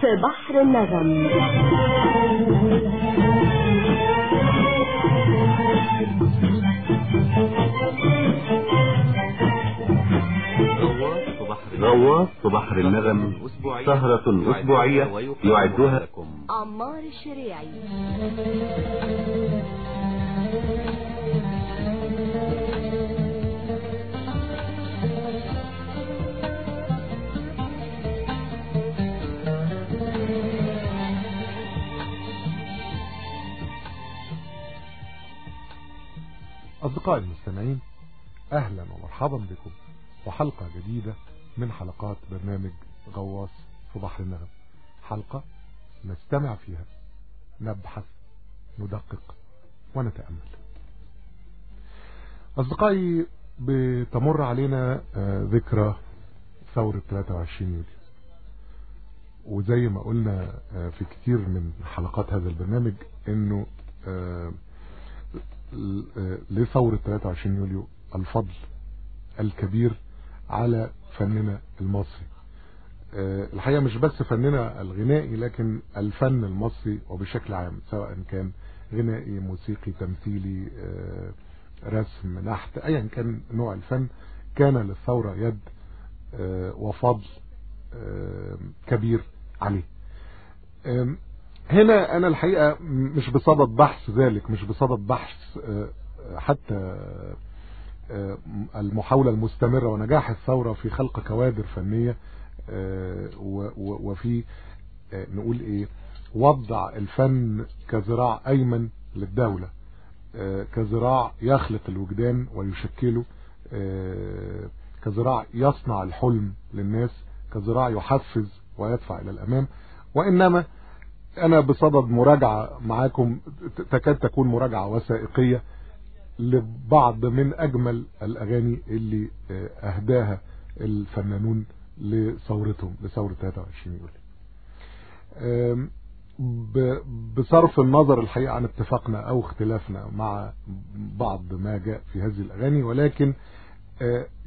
في بحر النغم. غواص في بحر النغم. سهرة أسبوعية يعدها عمار الشريعي أصدقائي المستمعين أهلا ومرحبا بكم وحلقة جديدة من حلقات برنامج غواص في بحر النغم. حلقة نستمع فيها نبحث ندقق ونتأمل. أصدقائي بتمر علينا ذكرى ثورة 23 يوليو. وزي ما قلنا في كتير من حلقات هذا البرنامج إنه لثورة 23 يوليو الفضل الكبير على فننا المصري. الحقيقة مش بس فننا الغنائي لكن الفن المصري وبشكل عام سواء كان غنائي موسيقي تمثيلي رسم نحت ايا كان نوع الفن كان للثورة يد وفضل كبير عليه. هنا أنا الحقيقة مش بصدد بحث ذلك مش بصدد بحث حتى المحاولة المستمرة ونجاح الثورة في خلق كوادر فنية وفي نقول إيه وضع الفن كذراع أيمن للدولة كذراع يخلق الوجدان ويشكله كذراع يصنع الحلم للناس كذراع يحفز ويدفع إلى الأمام وإنما أنا بصدد مراجعة معاكم تكاد تكون مراجعة وثائقية لبعض من أجمل الأغاني اللي أهداها الفنانون لثورتهم لثورة 23 يوليو. بصرف النظر الحقيقة عن اتفاقنا أو اختلافنا مع بعض ما جاء في هذه الأغاني ولكن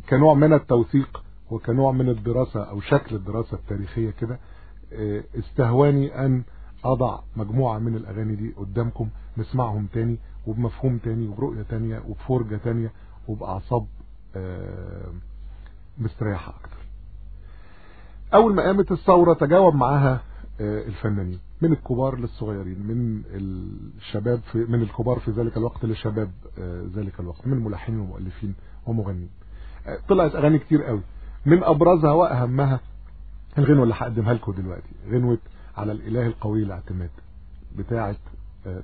كنوع من التوثيق وكنوع من الدراسة أو شكل الدراسة التاريخية كده استهواني أن أضع مجموعة من الأغاني دي قدامكم نسمعهم تاني وبمفهوم تاني وبرؤية تانية وبفرجة تانية وبأعصاب مستريحة أكتر. أول ما قامت الثورة تجاوب معاها الفنانين من الكبار للصغيرين من الشباب في من الكبار في ذلك الوقت للشباب ذلك الوقت من ملحنين ومؤلفين ومغنين طلعت أغاني كتير قوي. من أبرزها وأهمها الغنوة اللي هقدمها لكم دلوقتي غنوة على الإله القوي الاعتماد بتاعة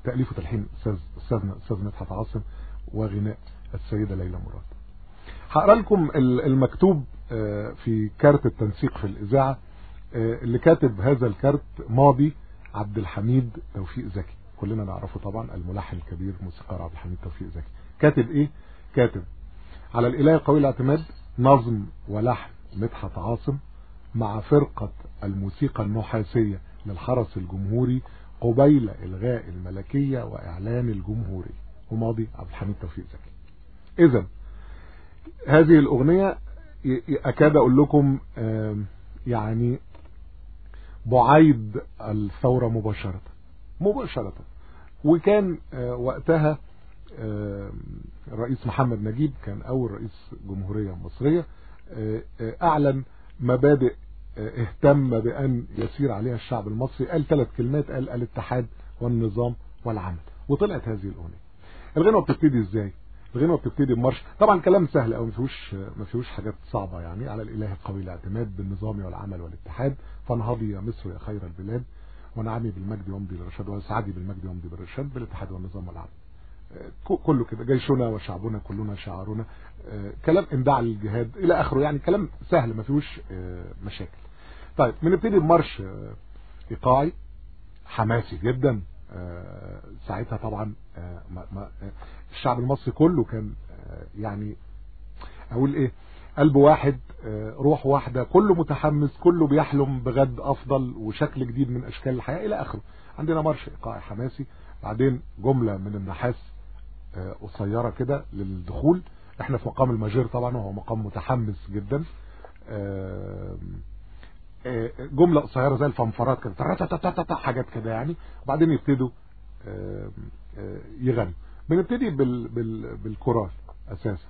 تأليف وتلحين أستاذ أستاذ مدحت عاصم وغناء السيدة ليلى مراد. هقرأ لكم المكتوب في كارت التنسيق في الإذاعة اللي كاتب هذا الكارت ماضي عبد الحميد توفيق زكي. كلنا نعرفه طبعا الملحن الكبير موسيقار عبد الحميد توفيق زكي. كاتب إيه؟ كاتب على الإله القوي الاعتماد نظم ولحن مدحت عاصم مع فرقة الموسيقى النحاسية للحرس الجمهوري قبيل إلغاء الملكية وإعلان الجمهوري. وماضي عبد الحميد توفيق زكي. إذا هذه الأغنية أكاد أقول لكم يعني بعيد الثورة مباشرة. مباشرة. وكان وقتها الرئيس محمد نجيب كان أول رئيس جمهورية مصرية أعلن مبادئ اهتم بأن يسير عليها الشعب المصري. قال ثلاث كلمات قال الاتحاد والنظام والعمل. وطلعت هذه الأغنية. الغنوة بتبتدي إزاي؟ الغنوة بتبتدي بمارش. طبعا كلام سهل أو ما فيهوش ما فيهوش حاجات صعبة يعني. على الإله القوي الاعتماد بالنظام والعمل والاتحاد. فانهضي يا مصر يا خير البلاد. ونعمي بالمجد وامضي للرشاد وسعدي بالمجد وامضي بالرشاد بالاتحاد والنظام والعمل. كله كده. جيشنا وشعبنا كلنا شعارنا. كلام انداع للجهاد إلى آخره. يعني كلام سهل ما فيهوش مشاكل. طيب بنبتدي بمارش ايقاعي حماسي جدا. ساعتها طبعا الشعب المصري كله كان يعني أقول إيه قلب واحد روح واحدة كله متحمس كله بيحلم بغد أفضل وشكل جديد من أشكال الحياة إلى آخره. عندنا مارش ايقاعي حماسي بعدين جملة من النحاس قصيرة كده للدخول. إحنا في مقام الماجير طبعا وهو مقام متحمس جدا. آه، جملة قصيرة زي الفنفرات كده حاجات كده يعني. وبعدين يبتدوا آه، آه، يغنوا. بنبتدي بال بال بالكورال أساسا.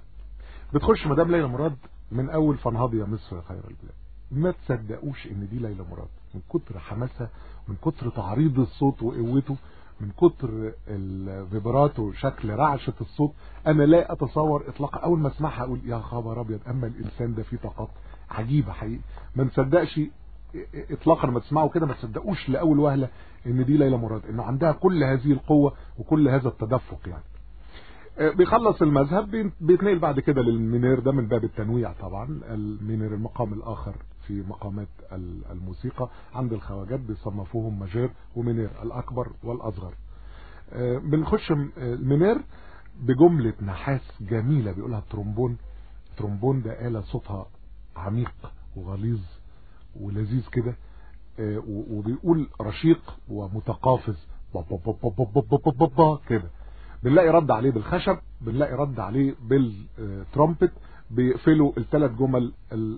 بتخش مدام ليلى مراد من أول فنهض يا مصر يا خير البلاد. ما تصدقوش إن دي ليلى مراد من كتر حماسها من كتر تعريض الصوت وقوته من كتر ال vibrato شكل رعشة الصوت أنا لا أتصور اطلاقا أول ما أسمعها أقول يا خبر أبيض أما الإنسان ده فيه طاقات. عجيبة حقيقي ما نصدقش اطلاقا لما تسمعوا كده ما تصدقوش لأول وهلة إن دي ليلى مراد إنه عندها كل هذه القوة وكل هذا التدفق يعني. آه، بيخلص المذهب بيتنقل بعد كده للمنير ده من باب التنويع طبعا. المنير المقام الآخر في مقامات ال- الموسيقى عند الخواجات بيصنفوهم ماجير ومنير الأكبر والأصغر. آه، بنخش آه، ال mineur بجملة نحاس جميلة بيقولها الترومبون الترومبون ده آلة صوتها عميق وغليظ ولذيذ كده آه، وبيقول رشيق ومتقافز كده. بنلاقي رد عليه بالخشب بنلاقي رد عليه بالترامبت بيقفلوا الثلاث جمل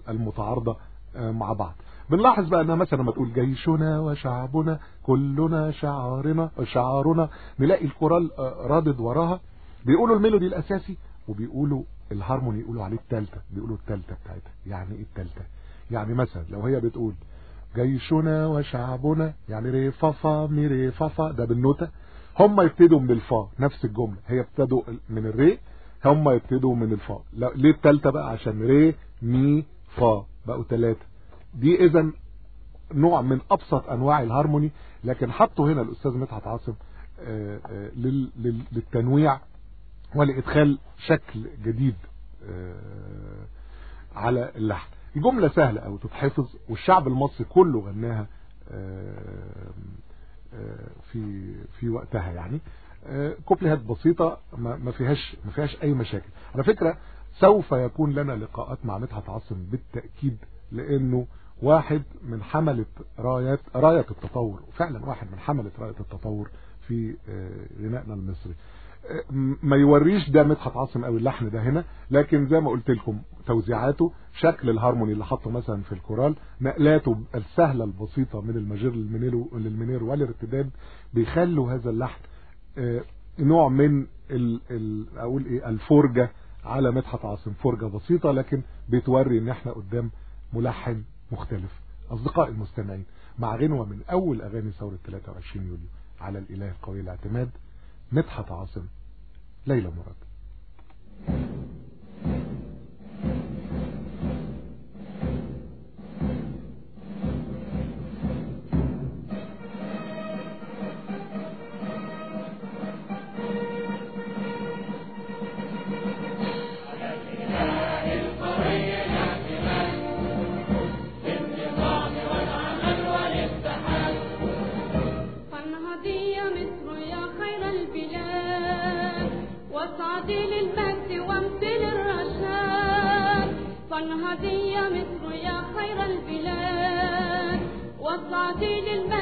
المتعارضة آه، مع بعض. بنلاحظ بقى إنها مثلا لما تقول جيشنا وشعبنا كلنا شعارنا شعارنا نلاقي الكورال آه، رادد وراها بيقولوا ال melody الأساسي وبيقولوا الهارموني يقولوا عليه التالتة بيقولوا التالتة بتاعتها. يعني إيه التالتة؟ يعني مثلا لو هي بتقول جيشنا وشعبنا يعني ري فا ده بالنوتة. هم يبتدوا من الفا نفس الجملة. هي ابتدوا من الري هم يبتدوا من الفا. ليه التالتة بقى؟ عشان ري مي فا بقوا ثلاثة دي اذا نوع من أبسط أنواع الهارموني. لكن حطوا هنا الأستاذ مدحت عاصم آه، آه، لل- لل- للتنويع ولإدخال شكل جديد آه، على اللحن. الجملة سهلة أو تتحفظ والشعب المصري كله غناها آه، آه، في في وقتها يعني. كوبليهات بسيطة ما فيهاش ما فيهاش أي مشاكل. على فكرة سوف يكون لنا لقاءات مع مدحت عاصم بالتأكيد لأنه واحد من حملة رايات راية التطور فعلا واحد من حملة راية التطور في غنائنا المصري. ما يوريش ده مدحت عاصم قوي اللحن ده هنا لكن زي ما قلت لكم توزيعاته شكل الهارموني اللي حطه مثلا في الكورال نقلاته السهلة البسيطة من ال majeur لل mineur لل mineur والارتداد بيخلوا هذا اللحن آه، نوع من ال ال أقول إيه الفرحة على مدحت عاصم. فرجة بسيطة لكن بتوري إن إحنا قدام ملحن مختلف. اصدقاء المستمعين مع غنوة من أول أغاني ثورة 23 يوليو على الإله القوي الاعتماد مدحت عاصم. ليلى مراد. مصر يا خير البلاد. واصعدي للمجد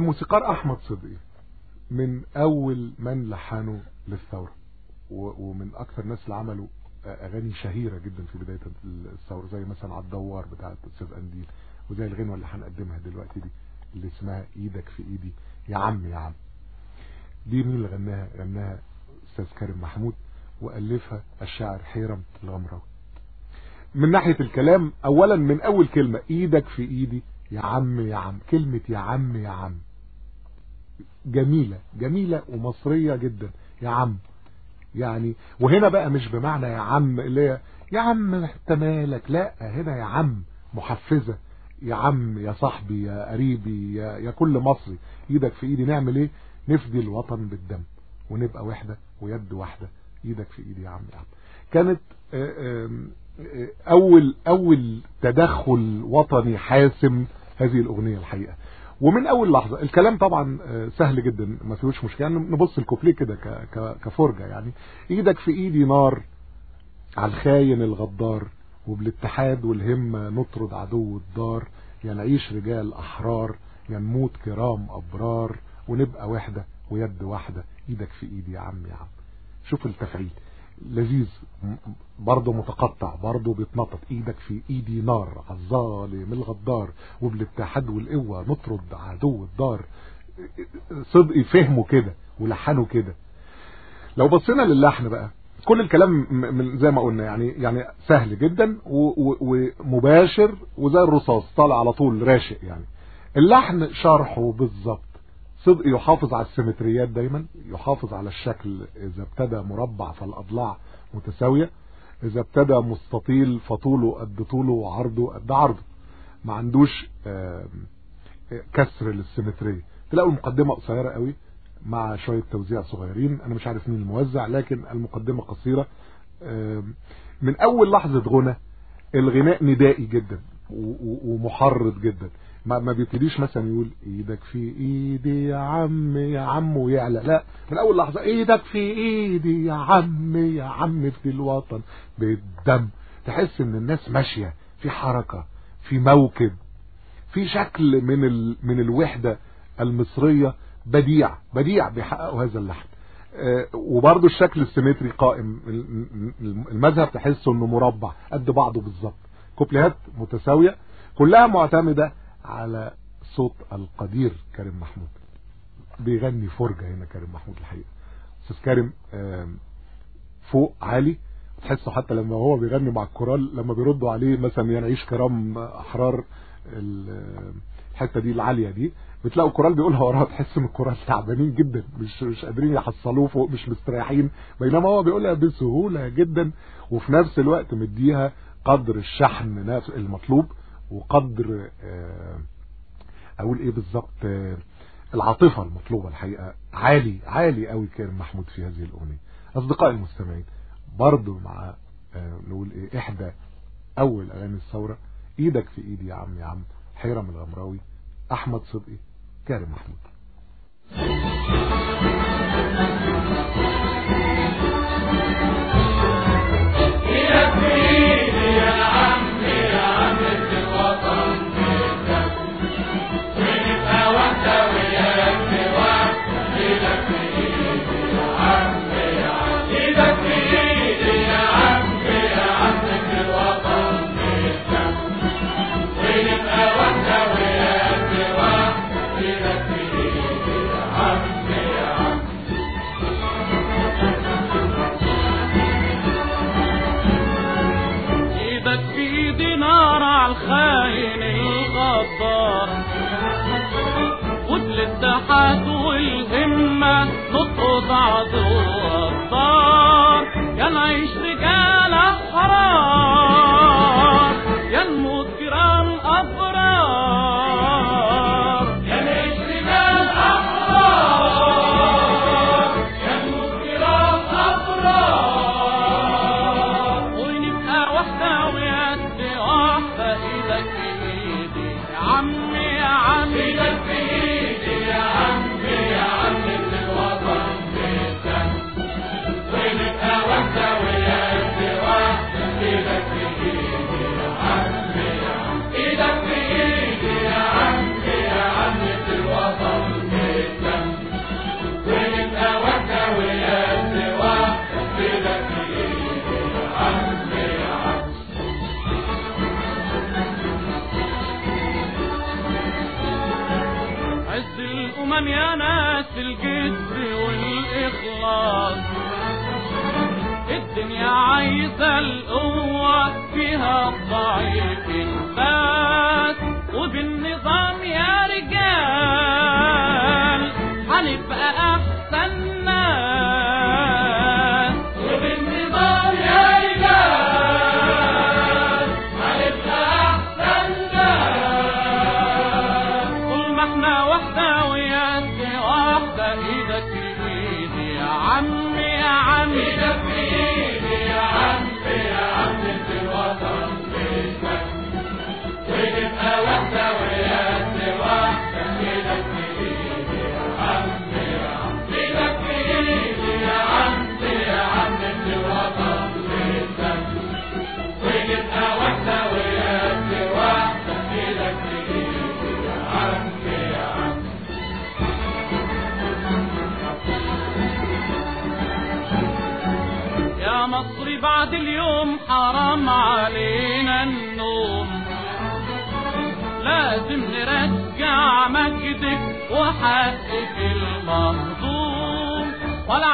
الموسيقار أحمد صدقي من أول من لحنوا للثورة ومن أكثر الناس اللي عملوا أغاني شهيرة جدا في بداية الثورة زي مثلا على الدوار بتاعة أستاذ أنديل وزي الغنوة اللي هنقدمها دلوقتي دي اللي اسمها إيدك في إيدي. يا عم يا عم. دي مين اللي غناها؟ غناها أستاذ كريم محمود وألفها الشاعر حيرم الغمراوي. من ناحية الكلام اولا من أول كلمة إيدك في إيدي يا عم يا عم. كلمة يا عم يا عم. جميلة جميلة ومصرية جدا. يا عم يعني وهنا بقى مش بمعنى يا عم اللي هي يا عم انت مالك لا هنا يا عم محفزة. يا عم يا صاحبي يا قريبي يا, يا كل مصري. إيدك في ايدي نعمل إيه؟ نفدي الوطن بالدم ونبقى وحدة ويد واحدة. إيدك في ايدي يا عم يا عم. كانت آه، آه، أول أول تدخل وطني حاسم هذه الأغنية الحقيقة. ومن أول لحظة الكلام طبعا آه، سهل جدا ما فيهوش مشكلة. يعني نبص الكوبليه كده كفرجة يعني. إيدك في ايدي نار على الخاين الغدار وبالاتحاد والهمة نطرد عدو الدار. يا نعيش رجال أحرار يا نموت كرام أبرار. ونبقى وحدة ويد واحدة. إيدك في ايدي يا عم يا عم. شوف التفعيل. لذيذ برضه متقطع برضه بيتنطط إيدك في إيدي نار الظالم الغدار وبالاتحاد والقوة نطرد عدو الدار. صدقي فهمه كده ولحنه كده. لو بصينا للحن بقى كل الكلام زي ما قلنا يعني يعني سهل جدا ومباشر وزي الرصاص طالع على طول راشق يعني. اللحن شرحه بالظبط. صدق يحافظ على السيمتريات دايما يحافظ على الشكل إذا ابتدى مربع فالأضلاع متساوية إذا ابتدى مستطيل فطوله قد طوله وعرضه قد عرضه. ما عندوش كسر للسيمترية. تلاقوا المقدمة قصيرة قوي مع شوية توزيع صغيرين. أنا مش عارف مين الموزع لكن المقدمة قصيرة. من أول لحظة غنى الغناء ندائي جدا ومحرض جدا. ما ما بيبتديش مثلا يقول إيدك في إيدي يا عم يا عم ويعلى لا من أول لحظة إيدك في إيدي يا عم يا عم في الوطن بالدم. تحس إن الناس ماشية في حركة في موكب في شكل من ال... من الوحدة المصرية بديع بديع بيحققوا هذا اللحن. آه، وبرضه الشكل ال symmetry قائم. ال- ال- المذهب تحسه إنه مربع قد بعضه بالظبط. كوبليهات متساوية كلها معتمدة على صوت القدير كريم محمود. بيغني فرحة هنا كريم محمود الحقيقة. أستاذ كريم فوق عالي. تحسه حتى لما هو بيغني مع الكورال لما بيردوا عليه مثلا نعيش كرام أحرار الحتة دي العالية دي بتلاقوا الكورال بيقولها وراها تحس إن الكورال تعبانين جدا مش مش قادرين يحصلوه فوق مش مستريحين. بينما هو بيقولها بسهولة جدا وفي نفس الوقت مديها قدر الشحن المطلوب. وقدر آه، أقول إيه بالظبط آه، العاطفة المطلوبة الحقيقة عالي عالي قوي كان محمود في هذه الأغنية أصدقائي المستمعين برضو مع آه، نقول إيه إحدى أول أغاني الثورة إيدك في إيدي يا عم يا عم حيرم الغمراوي أحمد صدقي كارم محمود Thank you. أيام يا ناس الجد والإخلاص. الدنيا عايزة وحقق المهضوم ولا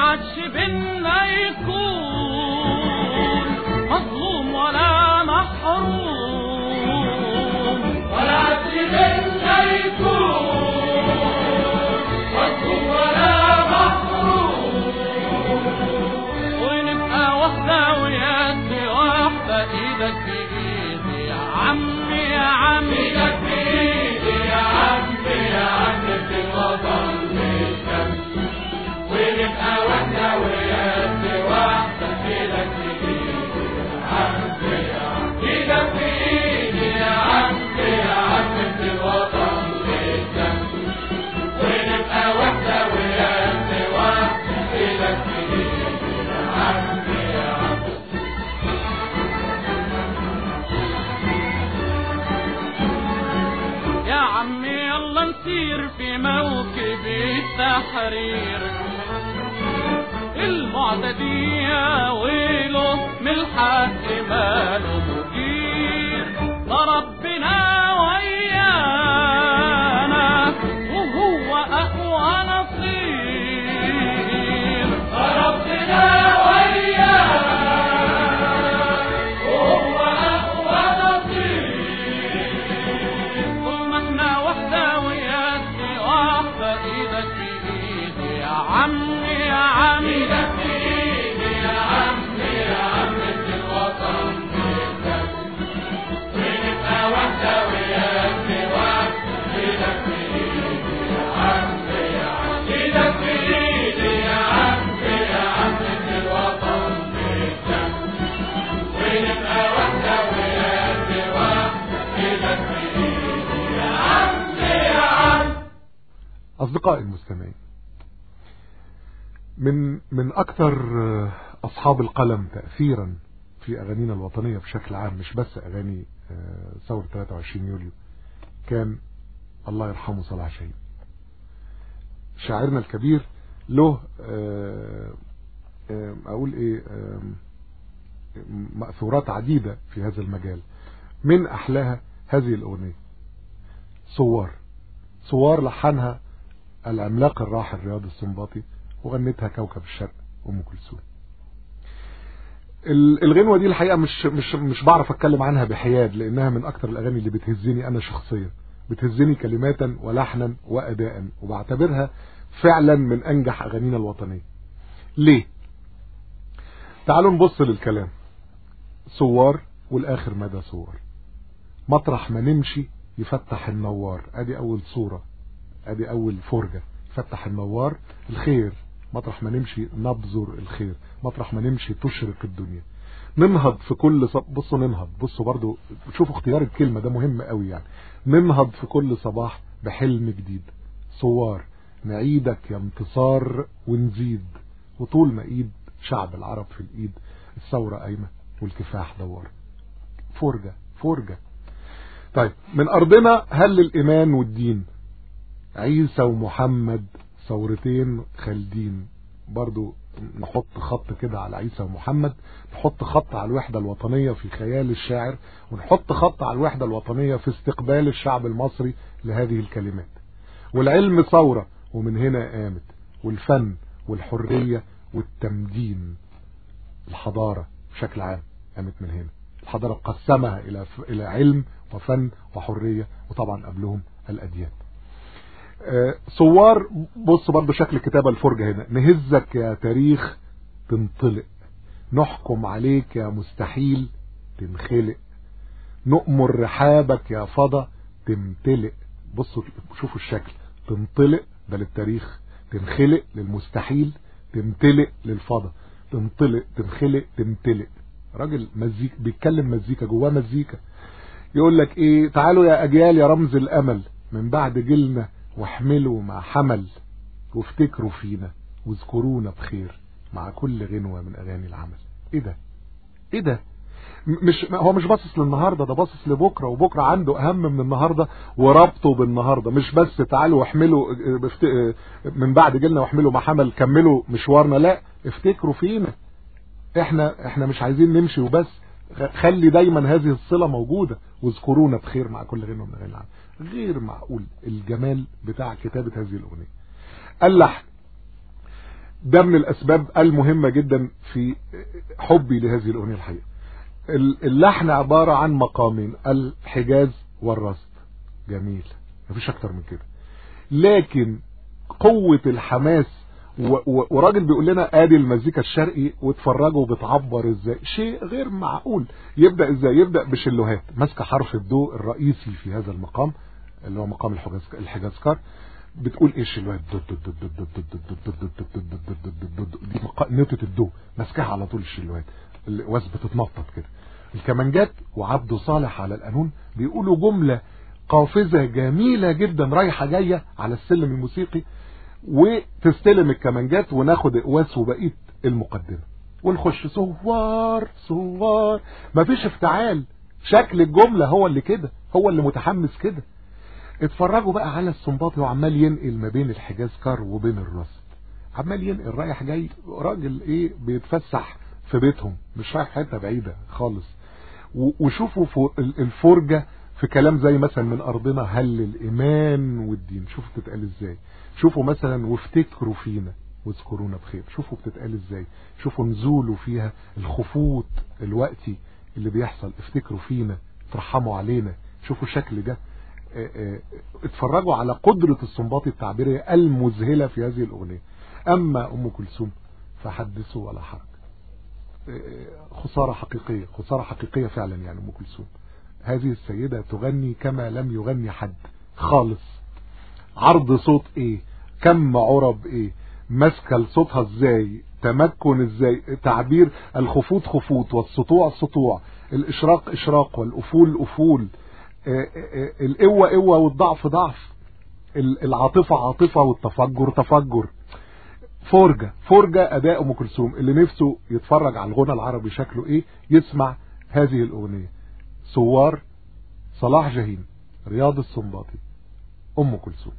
التحرير المعتدية ويله من الحق ماله. أصدقائي المستمعين. من من أكثر أصحاب القلم تأثيرا في أغانينا الوطنية بشكل عام مش بس أغاني ثورة 23 يوليو كان الله يرحمه صلاح شاهين. شاعرنا الكبير له أقول إيه مأثورات عديدة في هذا المجال. من أحلاها هذه الأغنية صور صور لحنها العملاق الراحل رياض السنباطي وغنتها كوكب الشرق أم كلثوم. الغنوة دي الحقيقة مش مش مش بعرف أتكلم عنها بحياد لأنها من أكتر الأغاني اللي بتهزني أنا شخصيا. بتهزني كلماتا ولحنا واداء وبعتبرها فعلا من أنجح أغانينا الوطنية. ليه؟ تعالوا نبص للكلام. صور والآخر مدى صور. مطرح ما نمشي يفتح النوار. أدي أول صورة. أدي أول فرجة. يفتح النوار الخير. مطرح ما نمشي نبذر الخير. مطرح ما نمشي تشرق الدنيا. ننهض في كل صب... بصوا ننهض. بصوا برضو شوفوا اختيار الكلمة ده مهم قوي يعني. ننهض في كل صباح بحلم جديد. صوار نعيدك يا انتصار ونزيد. وطول ما إيد شعب العرب في الإيد. الثورة قايمة والكفاح دوار. فرجة فرجة. طيب من أرضنا هل الإيمان والدين؟ عيسى ومحمد ثورتين خالدين. برضو نحط خط كده على عيسى ومحمد نحط خط على الوحدة الوطنية في خيال الشاعر ونحط خط على الوحدة الوطنية في استقبال الشعب المصري لهذه الكلمات. والعلم ثورة ومن هنا قامت. والفن والحرية والتمدين. الحضارة بشكل عام قامت من هنا. الحضارة قسمها إلى إلى علم وفن وحرية وطبعا قبلهم الأديان. صور بص برضو شكل كتابة الفرجة هنا. نهزك يا تاريخ تنطلق. نحكم عليك يا مستحيل تنخلق. نؤمر رحابك يا فضا تمتلئ. بصوا شوفوا الشكل. تنطلق ده للتاريخ. تنخلق للمستحيل تمتلئ للفضا. تنطلق تنخلق تمتلئ. راجل مزيك بيتكلم مزيكا جواه مزيكا. يقول لك إيه؟ تعالوا يا أجيال يا رمز الأمل. من بعد جيلنا واحملوا ما حمل وافتكروا فينا واذكرونا بخير مع كل غنوة من أغاني العمل. إيه ده؟ إيه ده؟ مش هو مش باصص للنهاردة ده باصص لبكرة وبكرة عنده أهم من النهارده وربطه بالنهاردة. مش بس تعالوا واحملوا من بعد جيلنا واحملوا ما حمل كملوا مشوارنا. لا افتكروا فينا. إحنا إحنا مش عايزين نمشي وبس. خلي دايما هذه الصلة موجودة. واذكرونا بخير مع كل غنوة من أغاني العالم غير معقول الجمال بتاع كتابة هذه الأغنية. اللحن ده من الأسباب المهمة جدا في حبي لهذه الأغنية الحقيقة. اللحن عبارة عن مقامين الحجاز والرصد. جميل. مفيش أكتر من كده. لكن قوة الحماس وراجل بيقول لنا آدي المزيكا الشرقي واتفرجوا بتعبر إزاي؟ شيء غير معقول. يبدأ إزاي؟ يبدأ بشلوهات. ماسكة حرف الدو الرئيسي في هذا المقام. اللي هو مقام الحجاز الحجازكار بتقول إيه الشلوهات دي الدو ماسكاها على طول التشيلوهات الواس بتتنطط كده الكمانجات وعبده صالح على القانون بيقولوا جملة قافزة جميلة جدا رايحة جاية على السلم الموسيقي وتستلم الكمانجات وناخد اقواس وبقيه المقدمه ونخش ثوار ثوار مفيش افتعال شكل الجمله هو اللي كده هو اللي متحمس كده اتفرجوا بقى على السنباطي وعمال ينقل ما بين الحجاز كار وبين الرصد. عمال ينقل رايح جاي راجل إيه بيتفسح في بيتهم مش رايح حتة بعيدة خالص. وشوفوا الفرجة في كلام زي مثلا من أرضنا هل الإيمان والدين. شوفوا بتتقال إزاي. شوفوا مثلا وافتكروا فينا واذكرونا بخير. شوفوا بتتقال إزاي. شوفوا نزولوا فيها الخفوت الوقتي اللي بيحصل. افتكروا فينا ترحموا علينا. شوفوا الشكل ده. اتفرجوا على قدرة الصنباطي التعبيرية المذهلة في هذه الأغنية. أما أم كلثوم فحدثوا ولا حرج. خسارة حقيقية خسارة حقيقية فعلا يعني أم كلثوم. هذه السيدة تغني كما لم يغني حد خالص. عرض صوت إيه؟ كم عرب إيه؟ ماسكه لصوتها إزاي؟ تمكن إزاي؟ تعبير الخفوت خفوت والسطوع سطوع الإشراق إشراق والأفول أفول. القوة قوة والضعف ضعف. العاطفة عاطفة والتفجر تفجر. فرجة فرجة أداء أم كلثوم. اللي نفسه يتفرج على الغنى العربي شكله إيه؟ يسمع هذه الأغنية. سوار صلاح جاهين رياض السنباطي أم كلثوم.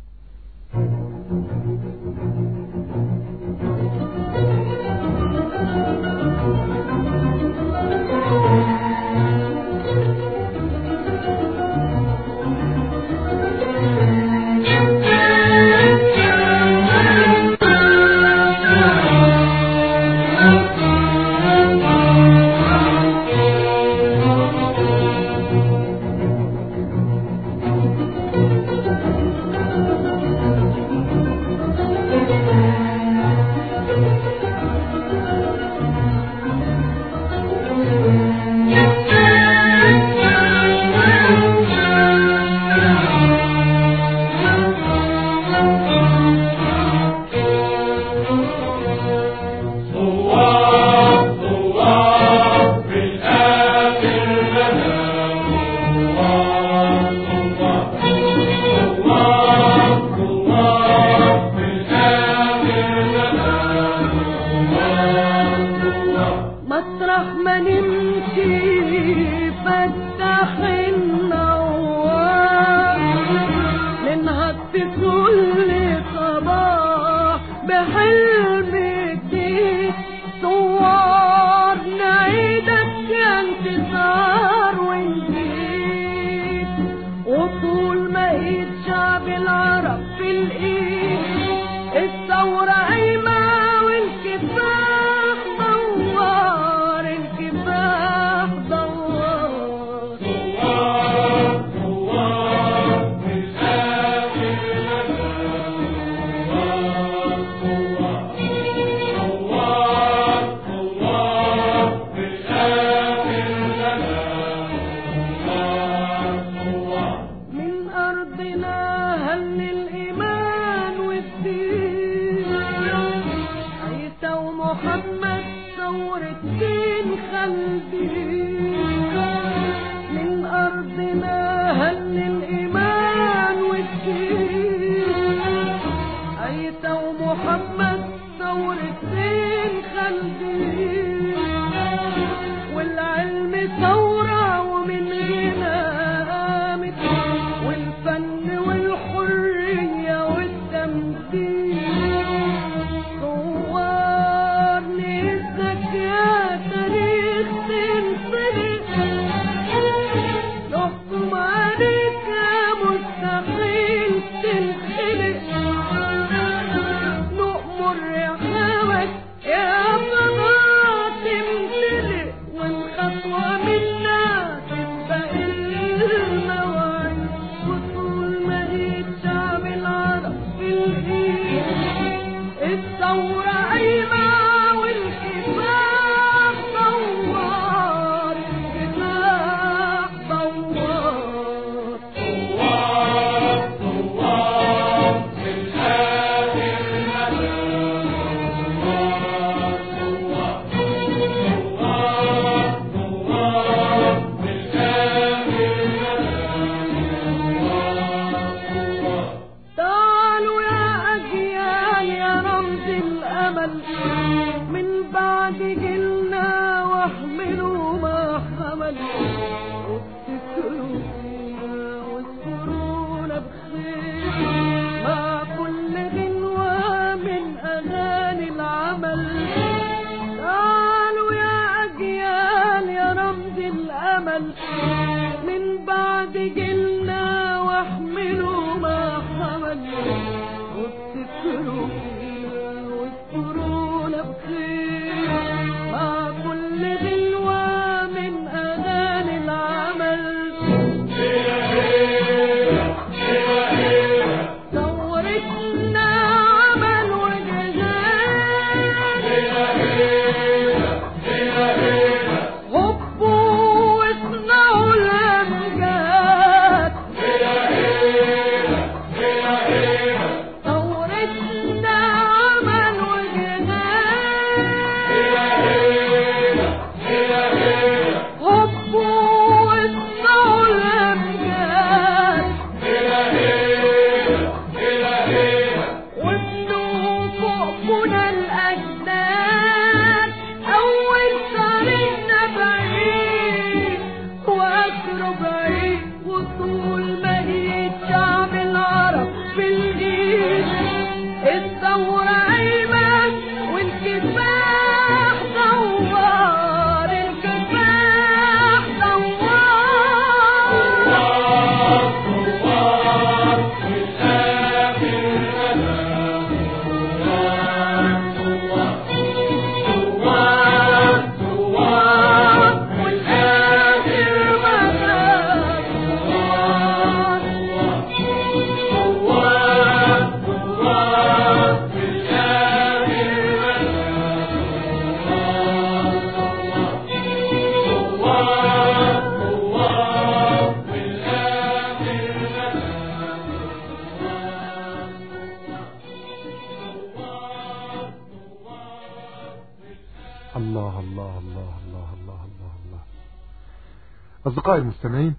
المستمعين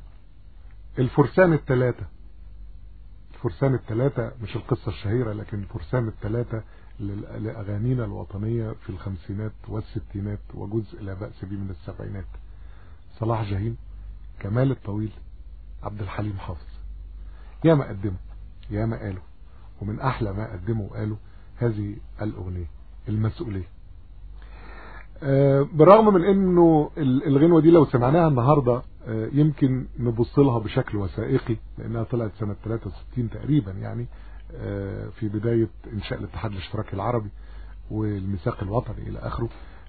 الفرسان الثلاثة الفرسان الثلاثة مش القصة الشهيرة لكن الفرسان الثلاثة لأغانينا الوطنية في الخمسينات والستينات وجزء لا بأس به من السبعينات. صلاح جاهين كمال الطويل عبد الحليم حافظ. يا ما قدموا يا ما قالوا ومن أحلى ما قدموا وقالوا هذه الأغنية المسؤولية. آه، بالرغم من إنه ال- الغنوة دي لو سمعناها النهاردة يمكن نبص لها بشكل وثائقي لأنها طلعت سنة 63 تقريبا يعني آه، في بداية إنشاء الاتحاد الاشتراكي العربي والميثاق الوطني إلى آخره.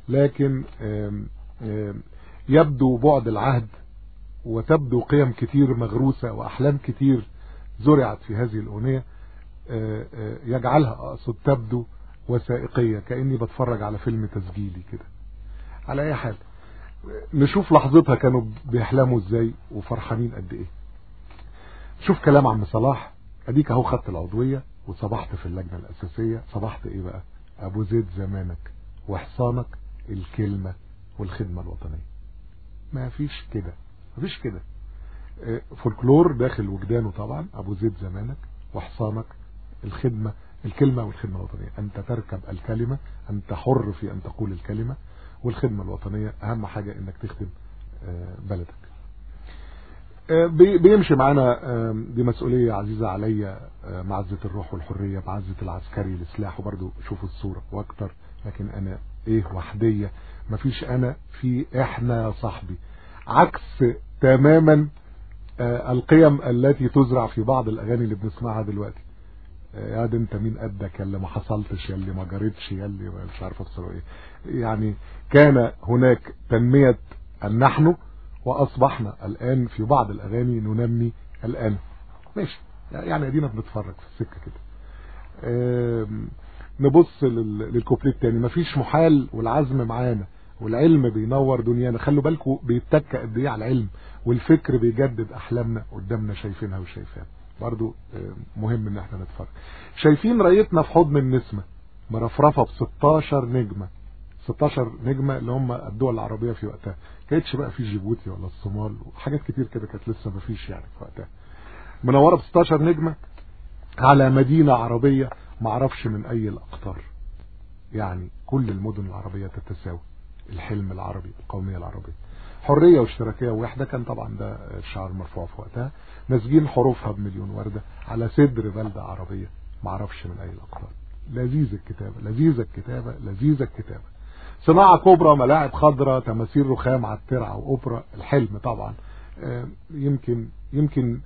لكن يبدو بعد العهد وتبدو قيم كتير مغروسة وأحلام كتير زرعت في هذه الأغنية آه، آه، يجعلها أقصد تبدو وثائقية كأني بتفرج على فيلم تسجيلي كده. على أي حال نشوف لحظتها كانوا بيحلموا إزاي وفرحانين قد إيه. شوف كلام عم صلاح اديك اهو خدت العضوية وصبحت في اللجنة الأساسية صبحت إيه بقى؟ أبو زيد زمانك وحصانك الكلمة والخدمة الوطنية. ما فيش كده ما فيش كده. آه، فولكلور داخل وجدانه طبعا أبو زيد زمانك وحصانك الخدمة الكلمة والخدمة الوطنية. أنت تركب الكلمة أنت حر في أن تقول الكلمة والخدمة الوطنية أهم حاجة أنك تخدم آه، بلدك. آه، بي- بيمشي معانا دي مسؤولية عزيزة عليا آه، معزة الروح والحرية معزة العسكري لسلاح وبرضو شوفوا الصورة وأكتر. لكن أنا إيه وحدية؟ مفيش أنا في إحنا يا صاحبي. عكس تماما القيم التي تزرع في بعض الأغاني اللي بنسمعها دلوقتي. يا ده انت مين قدك يا اللي ما حصلتش يا اللي ما جريتش يا اللي مش عارف افسره إيه. يعني كان هناك تنمية النحن وأصبحنا الآن في بعض الأغاني ننمي الآن. ماشي. يعني أدينا بنتفرج في السكة كده. نبص لل- للكوبليه التاني مفيش محال والعزم معانا والعلم بينور دنيانا. خلوا بالكم بيتك قد إيه على العلم والفكر بيجدد أحلامنا قدامنا شايفينها وشايفاها برضو آه، مهم إن إحنا نتفرج. شايفين رأيتنا في حضن النسمة مرفرفة ب 16 نجمة. 16 نجمة اللي هم الدول العربية في وقتها. كانتش بقى في جيبوتي ولا الصومال وحاجات كتير كده كانت لسه ما فيش يعني في وقتها. منورة ب 16 نجمة على مدينة عربية معرفش من أي الأقطار. يعني كل المدن العربية تتساوي. الحلم العربي القومية العربية. حرية واشتراكية ووحدة كان طبعا ده الشعار مرفوع في وقتها. نسجين حروفها بمليون وردة على صدر بلدة عربية. معرفش من أي الاقطار لذيذ الكتابة لذيذ الكتابة لذيذ الكتابة. صناعة كبرى ملاعب خضراء تماثيل رخام على الترعة وأوبرا. الحلم طبعا. آه، يمكن يمكن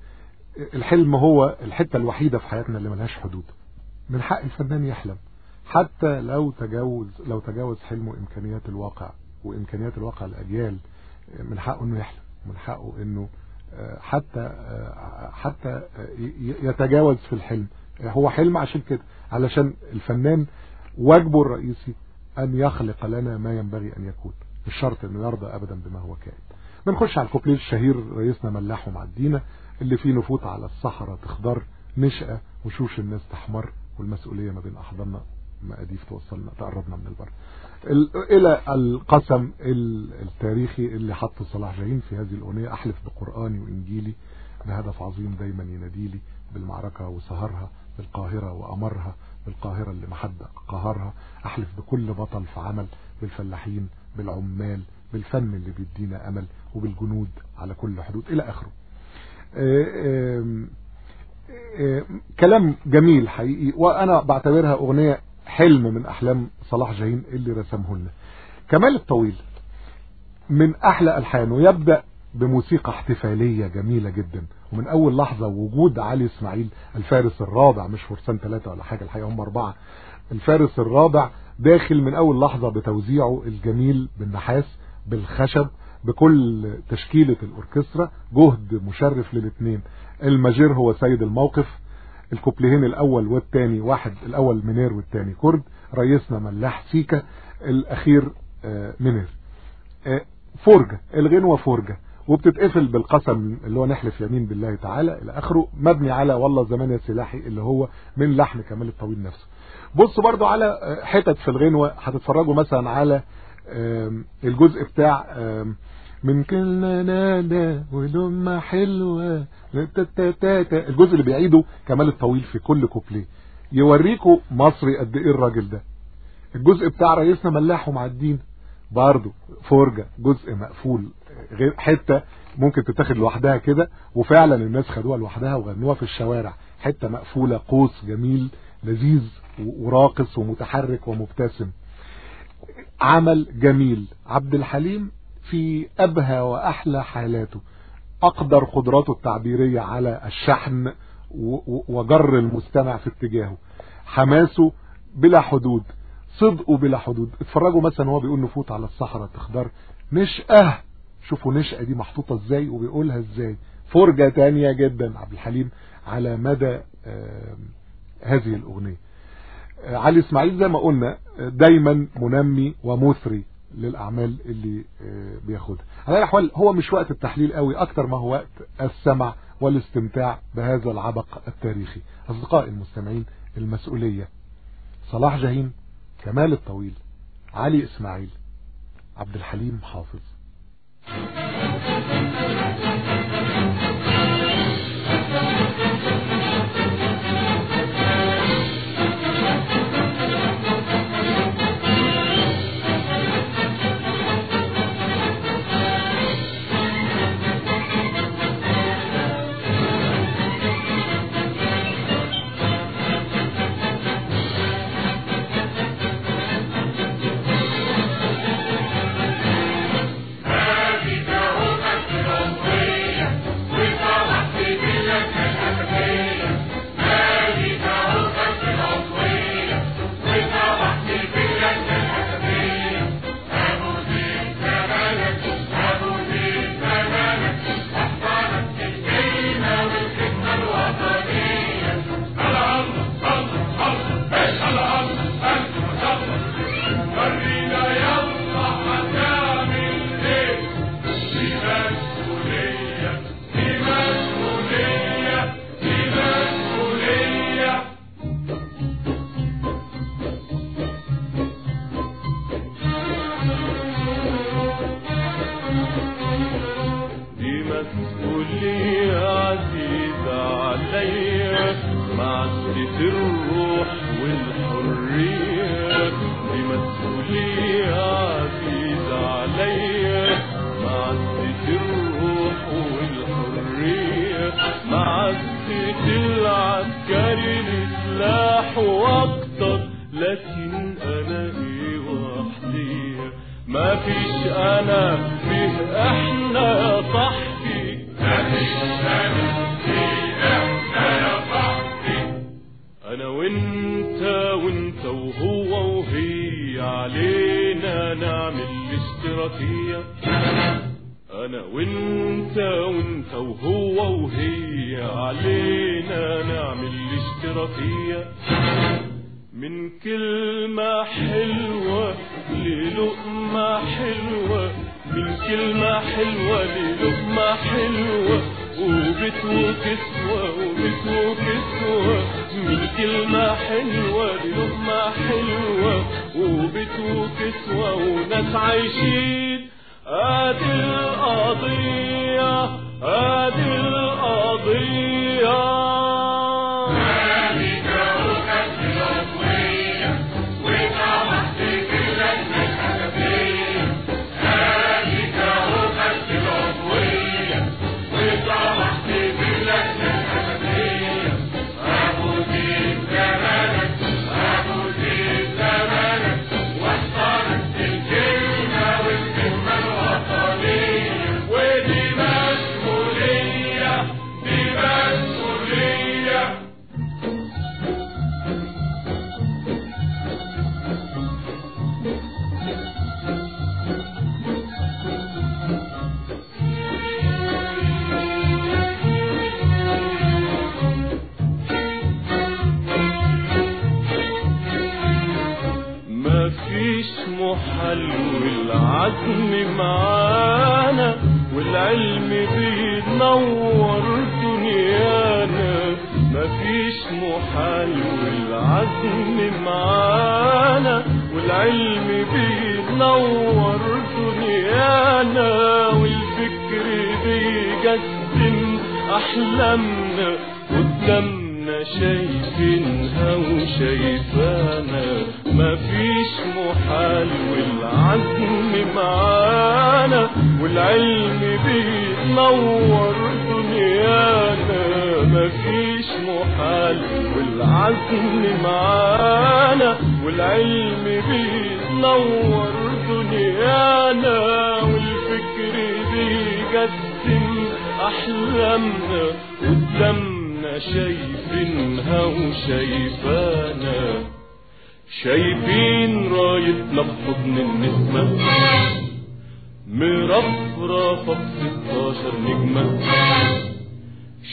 الحلم هو الحتة الوحيدة في حياتنا اللي ملهاش حدود. من حق الفنان يحلم. حتى لو تجاوز لو تجاوز حلمه إمكانيات الواقع وإمكانيات الواقع الاجيال من حقه إنه يحلم من حقه إنه آه، حتى آه، حتى آه، يتجاوز في الحلم. هو حلم عشان كده علشان الفنان واجبه الرئيسي أن يخلق لنا ما ينبغي أن يكون مش شرط إنه يرضى ابدا بما هو كائن. بنخش على الكوبليه الشهير رئيسنا ملاح ومعدينا اللي فيه نفوت على الصحراء تخضر نشأة وشوش الناس تحمر والمسؤولية ما بين أحضاننا مقاديف توصلنا تقربنا من البر. ال- إلى القسم ال- التاريخي اللي حطه صلاح جاهين في هذه الأغنية. أحلف بقرآني وإنجيلي. بهدف عظيم دايما يناديلي بالمعركة وسهرها بالقاهرة وأمرها بالقاهرة اللي محدة قهرها. أحلف بكل بطل في عمل بالفلاحين بالعمال بالفن اللي بيدينا أمل وبالجنود على كل حدود. إلى آخره. آه، آه، كلام جميل حقيقي. وأنا بعتبرها أغنية حلم من أحلام صلاح جاهين اللي رسمه لنا كمال الطويل من أحلى الحانه يبدأ بموسيقى احتفالية جميلة جدا. ومن أول لحظة وجود علي إسماعيل الفارس الرابع مش فرسان ثلاثة ولا حاجة الحقيقة هم أربعة. الفارس الرابع داخل من أول لحظة بتوزيعه الجميل بالنحاس بالخشب بكل تشكيلة الأوركسترا جهد مشرف للاثنين الماجير هو سيد الموقف الكوبليهين الأول والثاني واحد الأول منير والثاني كرد رئيسنا ملاح سيكا الأخير آه، منير. آه، فرجة الغنوة فرجة وبتتقفل بالقسم اللي هو نحلف يمين بالله تعالى إلى آخره مبني على والله زمان يا سلاحي اللي هو من لحن كمال الطويل نفسه. بصوا برضو على آه، حتت في الغنوة هتتفرجوا مثلا على الجزء بتاع من كلنا نانا ولما حلوة. الجزء اللي بيعيده كمال الطويل في كل كوبليه. يوريكوا مصري قد إيه الراجل ده. الجزء بتاع رئيسنا ملاح ومعدين برضه فرجة جزء مقفول غير حتة ممكن تتاخد لوحدها كده. وفعلا الناس خدوها لوحدها وغنوها في الشوارع. حتة مقفولة قوس جميل لذيذ وراقص ومتحرك ومبتسم. عمل جميل. عبد الحليم في أبهى وأحلى حالاته. أقدر قدراته التعبيرية على الشحن وجر المستمع في اتجاهه. حماسه بلا حدود صدقه بلا حدود. اتفرجوا مثلا هو بيقول نفوت على الصحراء تخضر. نشأة. شوفوا نشأة دي محطوطة إزاي وبيقولها إزاي. فرجة تانية جدا عبد الحليم على مدى هذه الأغنية. آه، علي إسماعيل زي ما قلنا آه، دايما منمي ومثري. للأعمال اللي آه، بياخدها. على الأحوال هو مش وقت التحليل قوي أكتر ما هو وقت السمع والاستمتاع بهذا العبق التاريخي. أصدقائي المستمعين المسؤولية. صلاح جاهين كمال الطويل علي إسماعيل عبد الحليم حافظ. دي مسؤولية عزيزة عليا معزة الروح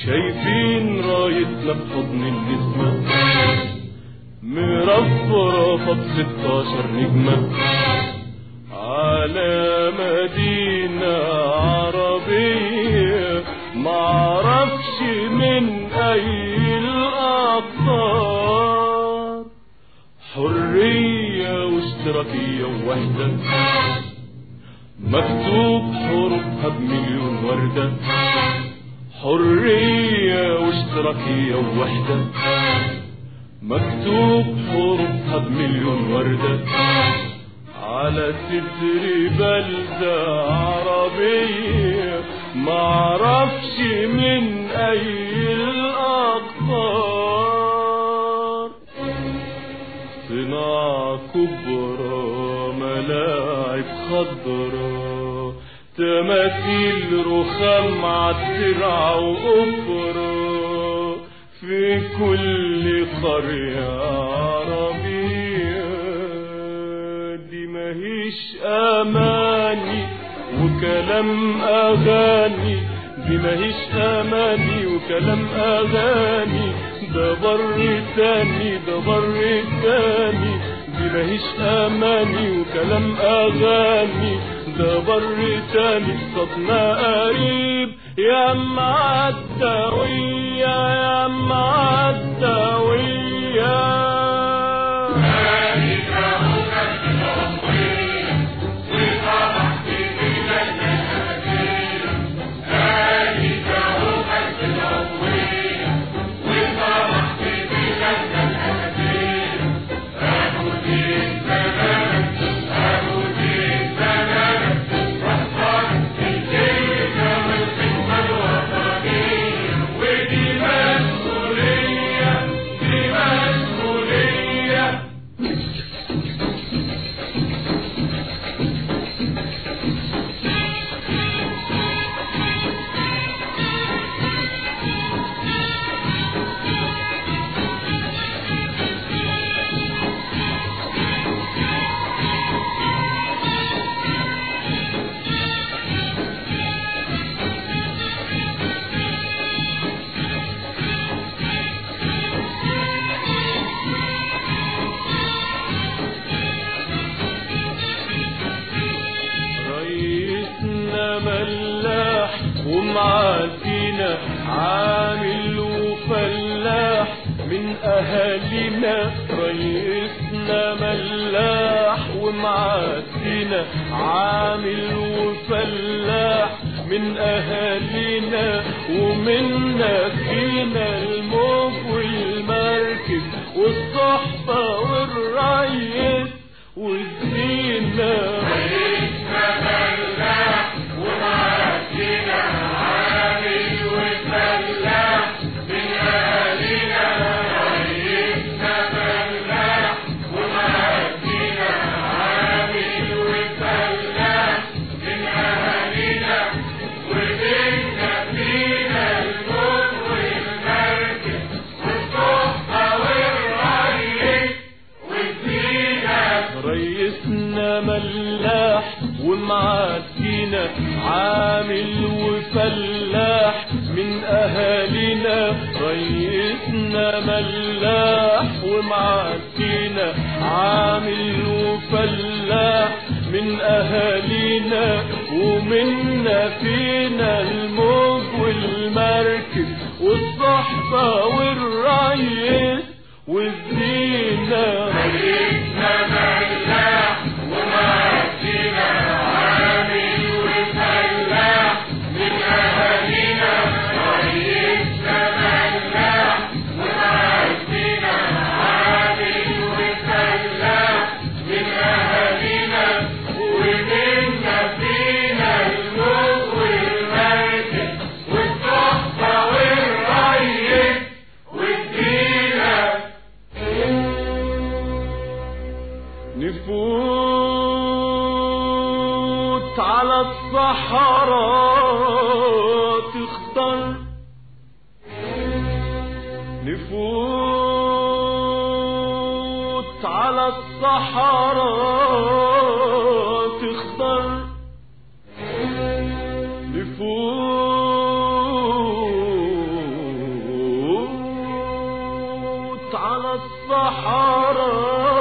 شايفين رايتنا بحضن النسمة مرفرفة بستاشر نجمة. على مدينة عربية معرفش من أي الأقطار حرية واشتراكية ووحدة. مكتوب حروفها بمليون وردة. حرية واشتراكية ووحدة. مكتوب حروفها بمليون وردة. على ستر بلدة عربية. معرفش من أي الأقطار. صناعة كبرى ملاعب خضرا تماثيل رخام عالترعة وأوبرا في كل قرية عربية. دي ماهيش أماني وكلام أغاني دي ماهيش أماني وكلام أغاني. ده بر تاني ده بر تاني دي ماهيش أماني وكلام أغاني. ده بر تاني صوتنا قريب يا معدوية يا معدوية. رئيسنا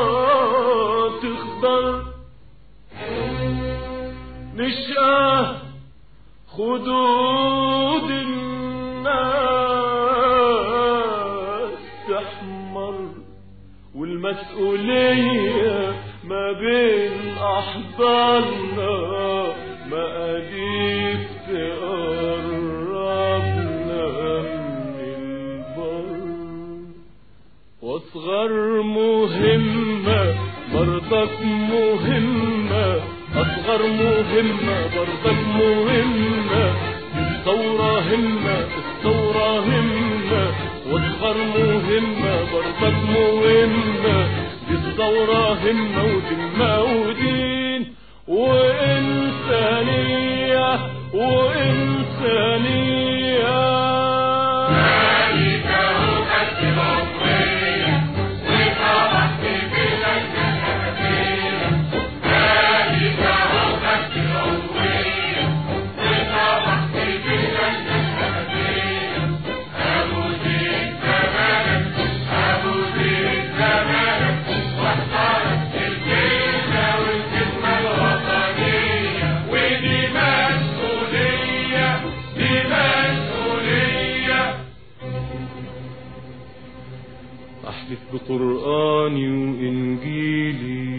الصحراء تخضر نشأة خدود الناس تحمر والمسؤولية ما بين أحضاننا واصغر مهمة برضك مهمة. أصغر مهمة برضك مهمة. الثورة همة الثورة همة. وأصغر مهمة برضك مهمة. الثورة همة وذمة ودين. وإنسانية وإنسانية. أحلف بقرآني وإنجيلي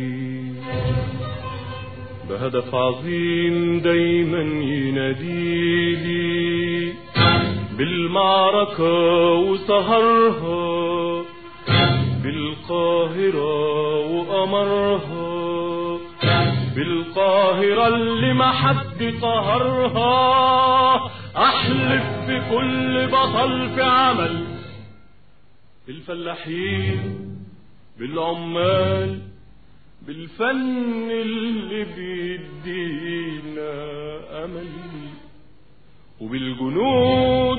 بهدف عظيم دايما يناديلي بالمعركة وسهرها. بالقاهرة وقمرها. بالقاهرة اللي ما حد قهرها أحلف بكل بطل في عمل. بالفلاحين بالعمال بالفن اللي بيدينا أمل وبالجنود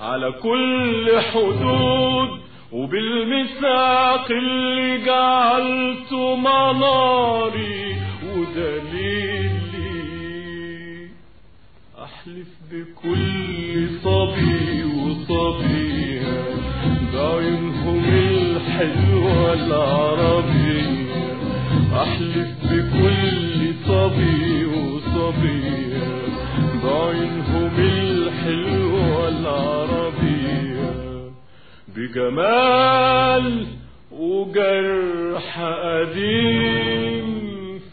على كل حدود وبالميثاق اللي جعلته مناري ودليلي أحلف بكل صبي وصبية بعينهم الحلوة العربية أحلف بكل صبي وصبية بعينهم الحلوة العربية بجمال وجرح قديم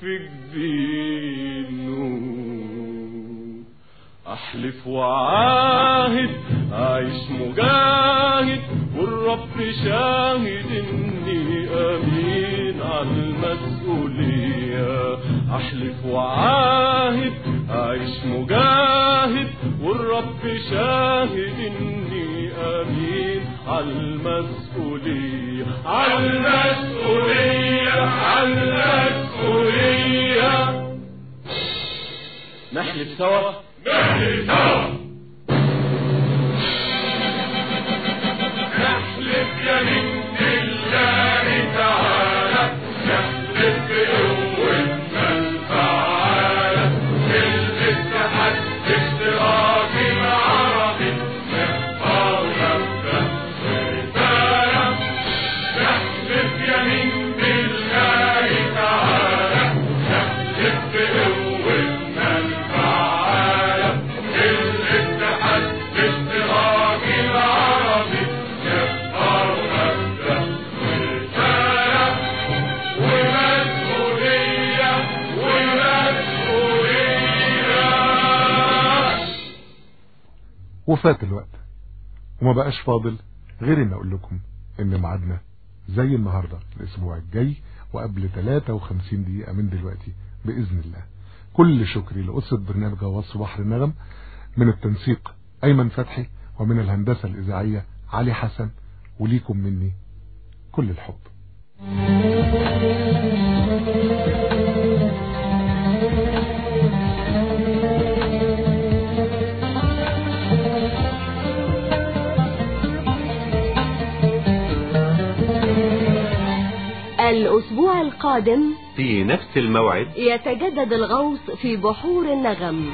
في جبينه أحلف وعاهد اعيش مجاهد والرب شاهد اني أمين على المسؤولية. أحلف وعاهد أعيش مجاهد. والرب شاهد اني أمين على المسؤولية. على المسؤولية على المسؤولية. نحلف سوا. نحلف سوا. وفات الوقت. وما بقاش فاضل غير ان أقول لكم إن ميعادنا زي النهاردة الأسبوع الجاي وقبل 53 دقيقة من دلوقتي بإذن الله. كل شكري لأسرة برنامج غواص بحر النغم من التنسيق أيمن فتحي ومن الهندسة الإذاعية علي حسن وليكم مني كل الحب. الأسبوع القادم في نفس الموعد. يتجدد الغوص في بحور النغم.